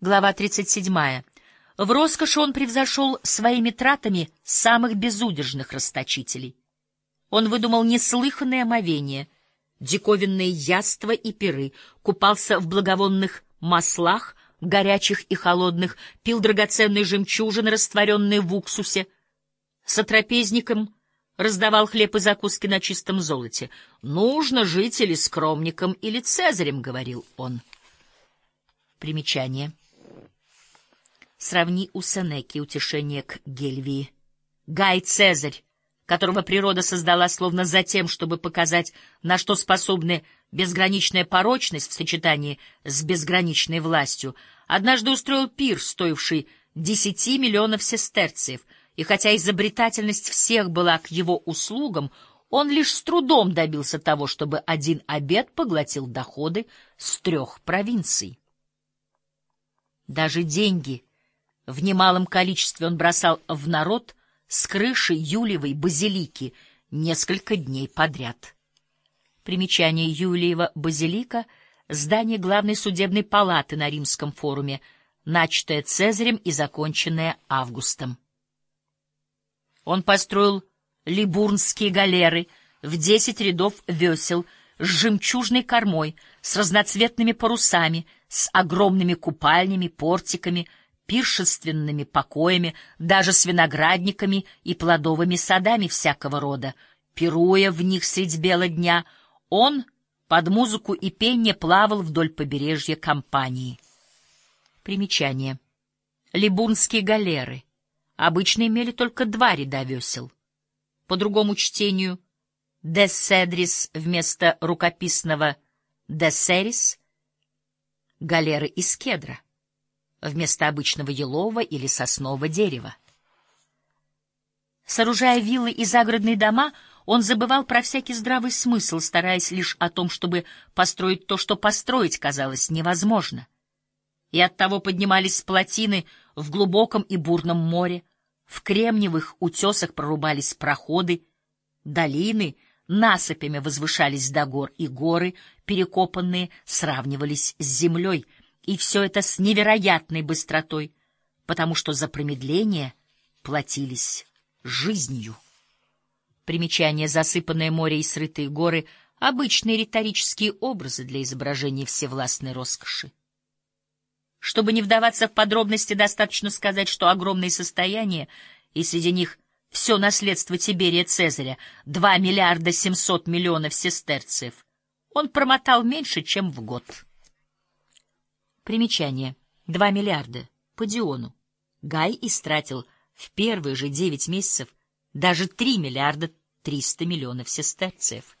Глава 37. В роскоши он превзошел своими тратами самых безудержных расточителей. Он выдумал неслыханное омовение, диковинные яства и пиры, купался в благовонных маслах, горячих и холодных, пил драгоценные жемчужины, растворенные в уксусе. Сотрапезникам раздавал хлеб и закуски на чистом золоте. «Нужно жить или скромником, или цезарем», — говорил он. Примечание. Сравни у Сенеки утешение к Гельвии. Гай Цезарь, которого природа создала словно за тем, чтобы показать, на что способны безграничная порочность в сочетании с безграничной властью, однажды устроил пир, стоивший десяти миллионов сестерциев, и хотя изобретательность всех была к его услугам, он лишь с трудом добился того, чтобы один обед поглотил доходы с трех провинций. Даже деньги в немалом количестве он бросал в народ с крыши Юлиевой базилики несколько дней подряд. Примечание Юлиева базилика — здание главной судебной палаты на Римском форуме, начатое Цезарем и законченное Августом. Он построил либурнские галеры в десять рядов весел с жемчужной кормой, с разноцветными парусами, с огромными купальнями, портиками, пиршественными покоями, даже с виноградниками и плодовыми садами всякого рода. Пируя в них средь бела дня, он под музыку и пение плавал вдоль побережья компании. Примечание. Либурнские галеры обычно имели только два ряда весел. По другому чтению «деседрис» вместо рукописного «десерис» галеры из кедра вместо обычного елового или соснового дерева. Сооружая виллы и загородные дома, он забывал про всякий здравый смысл, стараясь лишь о том, чтобы построить то, что построить казалось невозможно. И оттого поднимались с плотины в глубоком и бурном море, в кремниевых утесах прорубались проходы, долины насыпями возвышались до гор, и горы, перекопанные, сравнивались с землей, и все это с невероятной быстротой, потому что за промедление платились жизнью. Примечание «Засыпанное море и срытые горы» — обычные риторические образы для изображения всевластной роскоши. Чтобы не вдаваться в подробности, достаточно сказать, что огромные состояния, и среди них все наследство Тиберия Цезаря, 2 миллиарда 700 миллионов сестерциев, он промотал меньше, чем в год. Примечание. 2 миллиарда. По Диону. Гай истратил в первые же 9 месяцев даже 3 миллиарда 300 миллионов сестерциев.